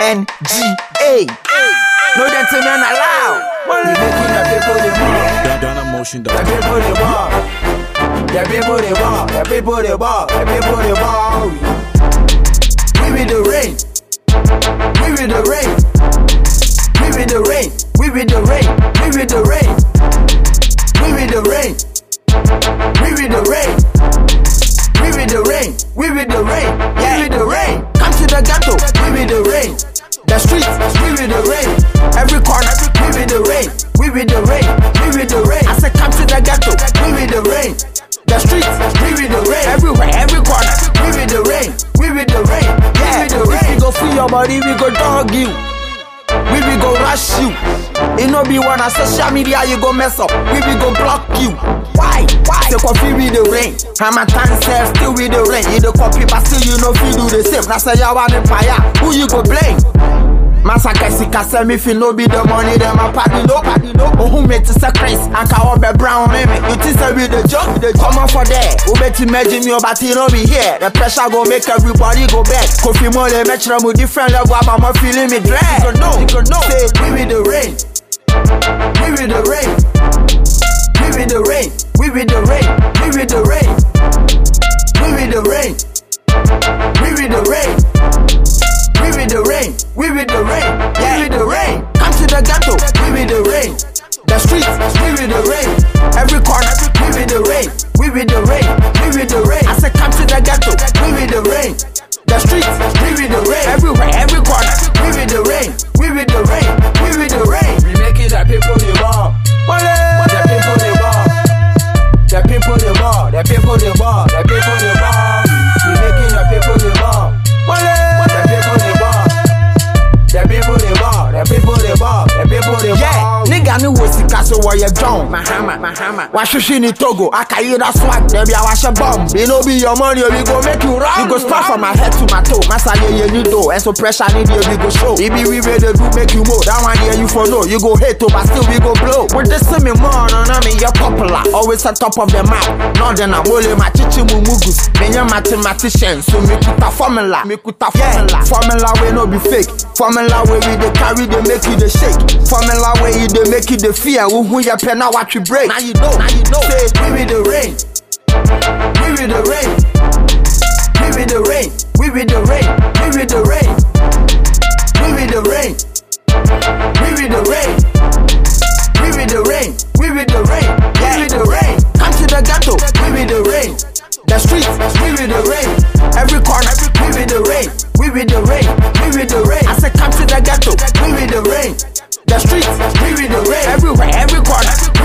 N G A. No gentlemen allowed. We making the people the move. Down, down emotion, The down. people the ball. The people the ball. The people the ball. The people the ball. We with the rain. We with the rain. We with the rain. We with the rain. We with the rain. We with the rain. We with the rain. With the rain. Every corner. We with the rain. We with the rain. We with the rain. I said come to the ghetto. We with the rain. The streets. We with the rain. Everywhere. Every corner. We with the rain. We with the rain. Yeah. We with the rain. If you go free your body, we go dog you. We will go rush you. It no be one on social media you go mess up. We will go block you. Why? Why? Say coffee with the rain. Harmattan self still with the rain. You the copy but still you know feel do the same. Now say you want empire. Who you go blame? Massacre sika say me fi no be the money them a party no party no. Oh who made say Chris and ka obe brown me me. You think say we the joke? The come on for that. Who bet you imagine me but you no be here. The pressure go make everybody go back. Kofi mo le match them with different level. I'm a feeling me drag. You go know. You go know. Say we with the rain. We with the rain. We with the rain. We with the rain. We with the rain. The streets. We with the rain. Every corner. We with the rain. We with the rain. We with the rain. I said come to the ghetto. We with the rain. The streets. We with the rain. Every so wɔ yɛ John Mahama Mahama. Wahwehwɛ ni Togo, akayira swag, debi a wahyɛ bomb. It no be your money, oh, we go make you run. You go start from my head to my toe. Masa ye ye ni do, and so pressure ni there we go show. It be we ready do make you move. That one there you for know. You go hate to, but still we go blow. With this me more, no no me you're popular. Always on top of the map. Not then I'm will my chichi mumugus. Me a mathematician, so me put a formula. Me put a formula. Formula we no be fake. Formula where we dey carry they make you the shake. Formula where you dey make you the fear. Who who ya pen now what you break. Now you know. Now you know. Say we with the rain. We with the rain. We with the rain. We with the rain. We with the rain. We with the rain. We with the rain. We with the rain. We with the rain. We with the rain. Come to the ghetto. We with the rain. The streets. We with the rain. Every corner. We with the rain. We with the rain. We with the rain. I said come to the ghetto. We with the rain. The streets. We with the rain. Everywhere. Every corner.